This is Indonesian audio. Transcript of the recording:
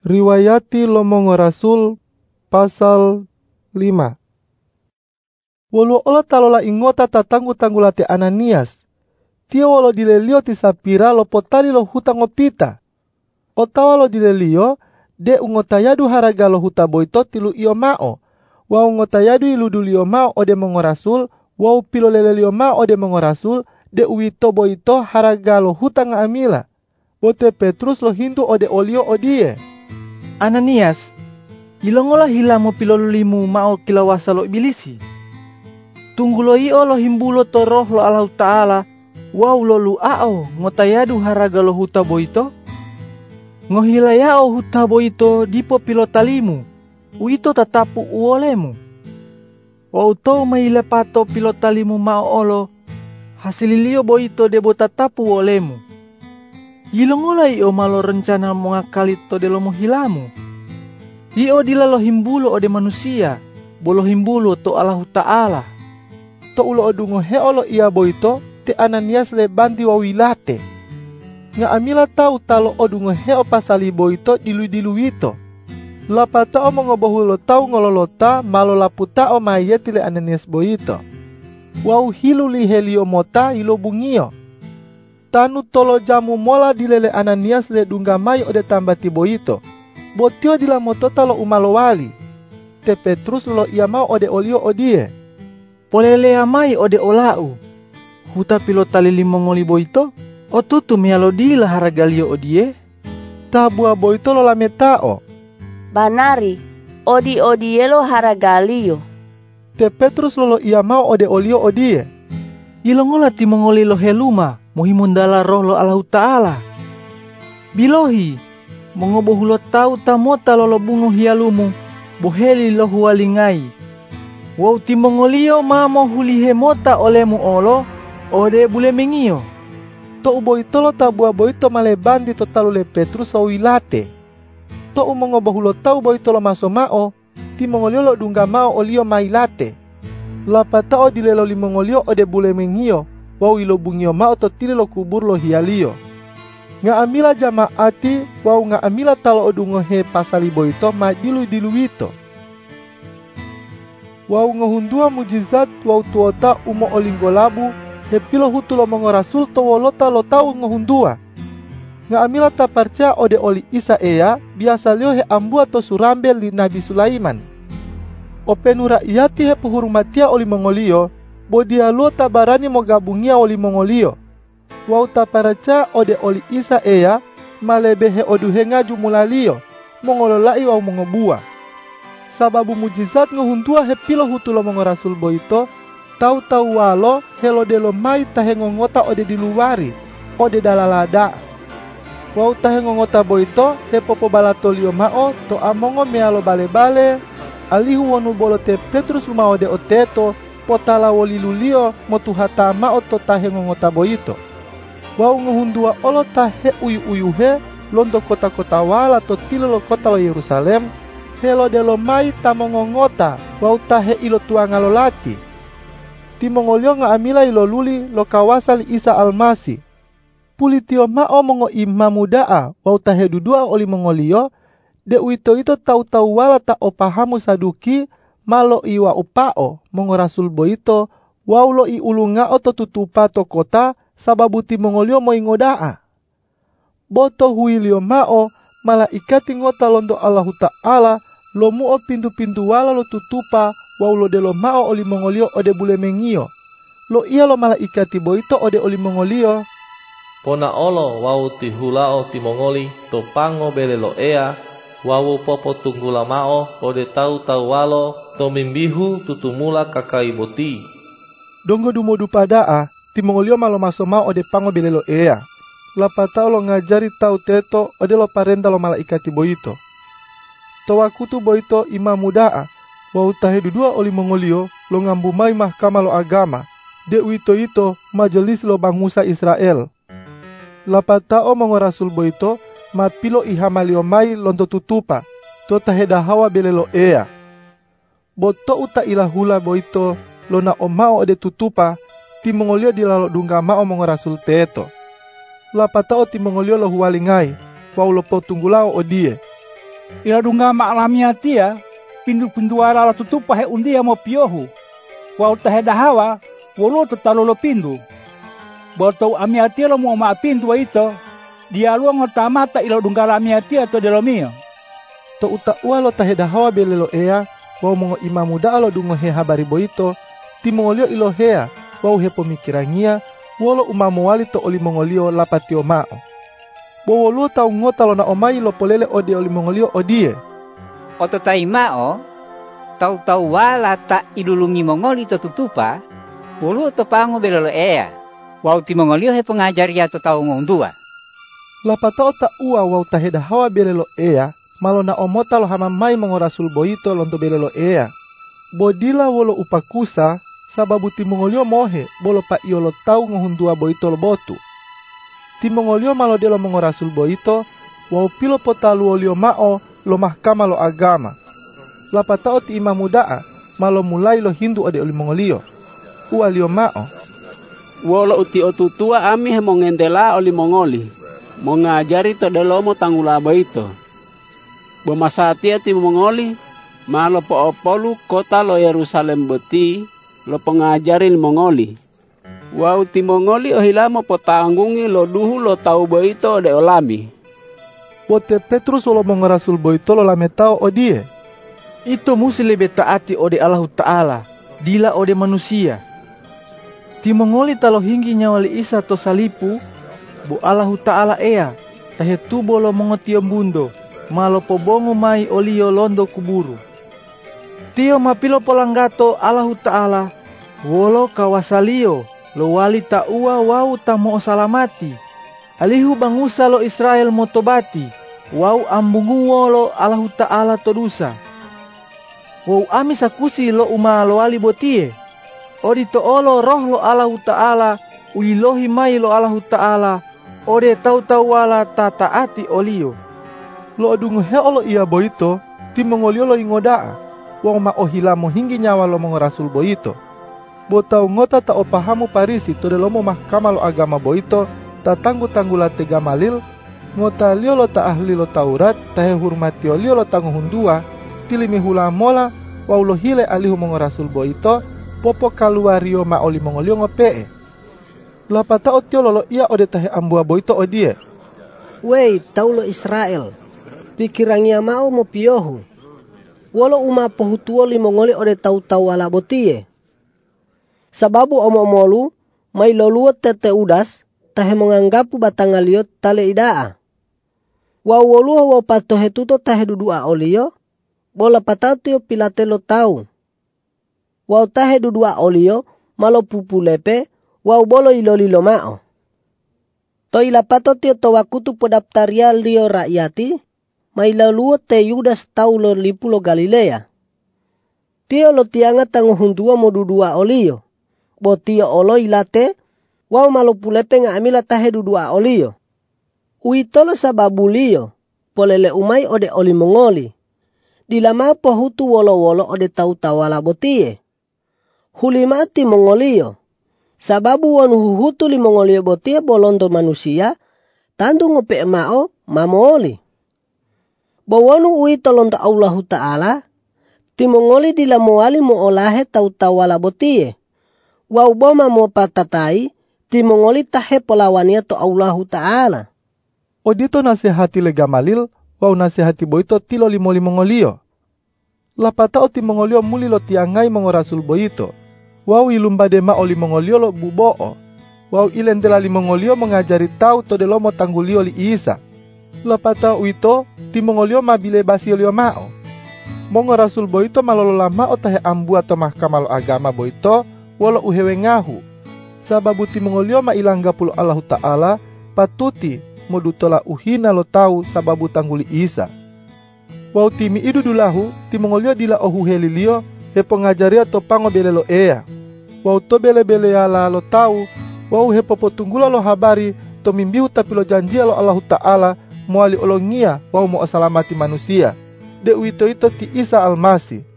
Riwayati Lomongo Rasul pasal 5 Wolo ola talola ingota tatangu tanggulate Ananias. Tia wolo dilelio ti sapira lo potali lo huta ngopita. Otawa lo dilelio de ungota yadu haraga lo huta boito tilu iyo mao. Wa ungota yadu iludulio mao ode mongo rasul. Wa pilo lelelio mao ode mongo rasul. De uito boito haraga lo huta nga amila. Bote Petrus lo hindu ode olio odie. Ananias, ilongola hilamo pilolulimu mao kilawasa lo ibilisi. Tunggulo io lo himbulo to roh lo Allah Ta'ala, wow lo lu ao ngotayadu haraga lo huta boito. Ngohilayao huta boito dipo pilotalimu, uito tatapu uolemu. Wow to maile pato pilotalimu mao olo, hasililio boito debo tatapu olemu. Ilongola io malo rencana mengakali to delo hilamu. Io dilalo himbulo ode manusia, bolo himbulo to Allah Ta'ala. To ulo odungo he olo ia boito te Ananias le bandi wa wilate. Nga amila tau talo odungo he pasali boito dilu dilu ito. Lapata o mongobohulo tau ngololota malo laputa o mayeti le Ananias boito. Wau hilu li helio mota ilo bungio tanu tolo jamu mola dilele Ananias le dungamai ode tambati boito. Botio dila motota lo umalo wali. Te Petrus lo ia mau ode olio odie. Polele amai ode olau. Huta pilota lili mongoli boito. O tutu mialo dila haragalio odie. Tabua boito lo lametao. Banari, odi odie lo haragalio. Te Petrus lo ia mau ode olio odie. Ilongola ti mongoli lo heluma mohimundala roh lo Allah Ta'ala. Bilohi, mongobohulo tau tamota lo bungo hialumu, boheli lo hualingai. Wau timongolio mamo hulihe mota olemu olo, ode bule mengio. To uboito lo tabua boito malebandi to talule Petrus o wilate. To umongobohulo tau boito lo masomao, timongolio lo dungamao olio mailate. Lapatao dilelo limongolio ode bule mengio, wau ilo bungio mao to tili lo kubur lo hialio. Nga amila jamaati wau nga amila talo odungo he pasali boito ma dilu dilu ito. Wau ngehundua mujizat wau tuota umo olingo labu he pilo hutu lo mongo rasul to wolota lo tau ngehundua. Nga amila ta percaya ode oli Isa ea biasa lio he ambua to surambel di Nabi Sulaiman. Openura iati he puhurumatia oli mongolio bodia lo tabarani mo gabungia oli mongolio. Wau taparaca ode oli isa ea malebehe oduhenga jumulalio mongololai wau mongobua. Sababu mujizat ngohuntua he pilo hutulo mongo rasul boito tau tau walo helo delo mai tahe ngongota ode di luari ode dalalada. Wau tahe ngongota boito he popo balatolio mao to amongo mealo bale-bale alihu wonu bolo te Petrus lumao de oteto potala woli lulio motu hata mao to tahe. Wau ngohundua olo tahe uyu uyu he londo kota kota wala to tilo lo kota lo Yerusalem helo delo mai tamongongota wau tahe ilo lo lati. Timongolio nga amila ilo luli lo kawasali Isa Almasi. Pulitio mao mongo imamudaa wau tahe dudua oli mongolio de uito ito tau tau wala ta opahamu saduki malo iwa upao mongo rasul boito waulo i ulunga oto tutupa to kota sababu ti mongolio mo ingodaa. Boto huilio mao malaikati ngota londo Allahu Ta'ala lo muo pintu-pintu wala lo tutupa waulo delo mao oli mongolio ode bule mengio. Lo iya lo malaikati boito ode oli mongolio. Pona olo wau ti hulao ti mongoli to pango bele lo ea wawu popo tunggula mao ode tau tau walo to mimbihu tutumula kakai boti. Dongo dumodu padaa ti mongolio malo maso mao ode pango bele lo ea. Lapatao lo ngajari tau teto ode lo parenta lo malaikati boito. Towakutu boito ima mudaa wau tahe dudua oli mongolio lo ngambumai mahkamah lo agama. De wito ito majelis lo bangusa Israel. Lapatao mongo rasul boito mapilo ihamalio mai lonto tutupa to taheda hawa belelo ea. Boto uta ilahula boito lona omao ode tutupa ti mongolio di lalo dunga mao mongo rasul teto. Lapatao ti mongolio lo huwalingai wau lo potunggulao odie. ila dunga ma'lamia tia pindu-pindu ala la tutupa he undia mo piohu. Wa utahe dahawa wolo lo pindu. Boto amia tia lo mo ma pindu ito dia luang mata ila dunga lamia tia to delomio. To uta ua lo tahe dahawa belelo ea wau mongo ima muda alo dungo he habari boito timongolio ilo hea wau he pemikirangia wolo umamu wali to oli mongolio lapatio mao. Bowolu tau ngota lo na omai lo polele odi oli mongolio odie. Oto tai mao, tau tau wala ta ilulungi mongoli to tutupa, wolu to pango belolo ea. Wau ti mongolio he pengajari to tau ngondua. Lapatao ta ua wau taheda hawa belelo ea, malo na omota lo hamamai mongorasul boito lonto belelo ea. Bodila wolo upakusa, sababu ti mongolio mohe bolo pa iolo tau ngohundua boito lo botu timongolio malo delo mengorasul boito, wau pilo potalu olio mao lo mahkama lo agama. Lapatao ti imam mudaa, malo mulai lo hindu ode oli mongolio. Ua lio mao. Wolo uti otutua ami he mongendela oli mongoli. Mongajari to delo mo tangula boito. Bomasatia ti mongoli, malo po opolu kota lo Yerusalem beti, lo pengajarin mongoli Wau timongoli ohilamo potanggungi lo duhu lo tau boito de olami. Pote Petrus lo mengerasul boito lo lametau odie. Itu musi lebih taati ode Allah Ta'ala, dila ode manusia. Timongoli talo hinggi nyawali isa to salipu, bu Allah Ta'ala ea, tahe tubo lo mengotio bundo, malo pobongo mai olio londo kuburu. Tio mapilo polanggato Allah Ta'ala, wolo kawasalio, lo wali ta ua wau ta mo salamati. Alihu bangusa lo Israel mo tobati, wau ambungu lo Allahu Ta'ala todusa. Wau ami sakusi lo uma lo wali botie. Odi to olo roh lo Allahu Ta'ala, uilohi mai lo Allahu Ta'ala, ode tau tau wala ta taati olio. Lo adungu he olo ia boito, timongolio lo ingodaa, wong ma ohilamo hinggi nyawa lo mengorasul boito. Botau ngota ta opahamu parisi to delomo mahkamah lo agama boito ta tanggu tanggula tega malil. Ngota lio lo ta ahli lo taurat tahe hurmati lio lo tangu hundua. Tilimi hula mola lo hile alihu mongorasul boito popo kaluario ma oli mongolio ngopee lapata otio lo ia ode tahe ambua boito odie Wei, taulo Israel. Pikirangia mau mo piohu. Walo uma pohutuo limongoli ode tau-tau wala botie sababu omomolu mai loluot tete udas tahe menganggapu batang aliot tale idaa. Wa woluo wa pato hetuto tahe dudua olio, bola patatio pilatelo tau. Wa tahe dudua olio, malo pupu lepe, wa bolo ilolilo mao. To ila pato tio to wakutu podaptaria lio rakyati, mai laluo te yudas tau lo lipulo Galilea. Tio lo tianga tangu hundua mo dudua olio botia olo ilate wau malo pulepe nga amila tahe dudua olio. Uitolo sababulio polele umai ode oli mongoli. Dilama pohutu wolo-wolo ode tau tawala botie. Hulimati mongolio. Sababu wanu huhutu li mongolio botie bolondo manusia, tandu ngope mao mamoli. Bawanu ui tolonto Allahu Ta'ala, timongoli dilamuali mo olahe tau tawala botie wau boma mo patatai timongoli tahe polawania to Allahu Ta'ala. O dito nasihati le Gamalil, wau nasihati boito tilo limoli mongolio. Lapata o mongolio muli lo tiangai mongorasul boito. Wau ilumbade ma oli mongolio lo buboo. Wau ilendela li mongolio mengajari tau to delomo tanggulio li isa. Lapata uito ti mongolio mabile basilio mao. Mongorasul boito malolo lama o tahe ambu atau mahkamah agama boito wala uhewe ngahu. Sababu timongolio mailangga pulo Allah Ta'ala patuti modutola uhina lo tau sababu tangguli isa. Wau timi idu dulahu timongolio dila ohu helilio he pengajaria to pango bele bele ala lo tau. Wau he popotunggula lo habari to mimbiu tapi lo janjia lo Allah Ta'ala muali olongia wau mo asalamati manusia. De wito ito ti Isa almasi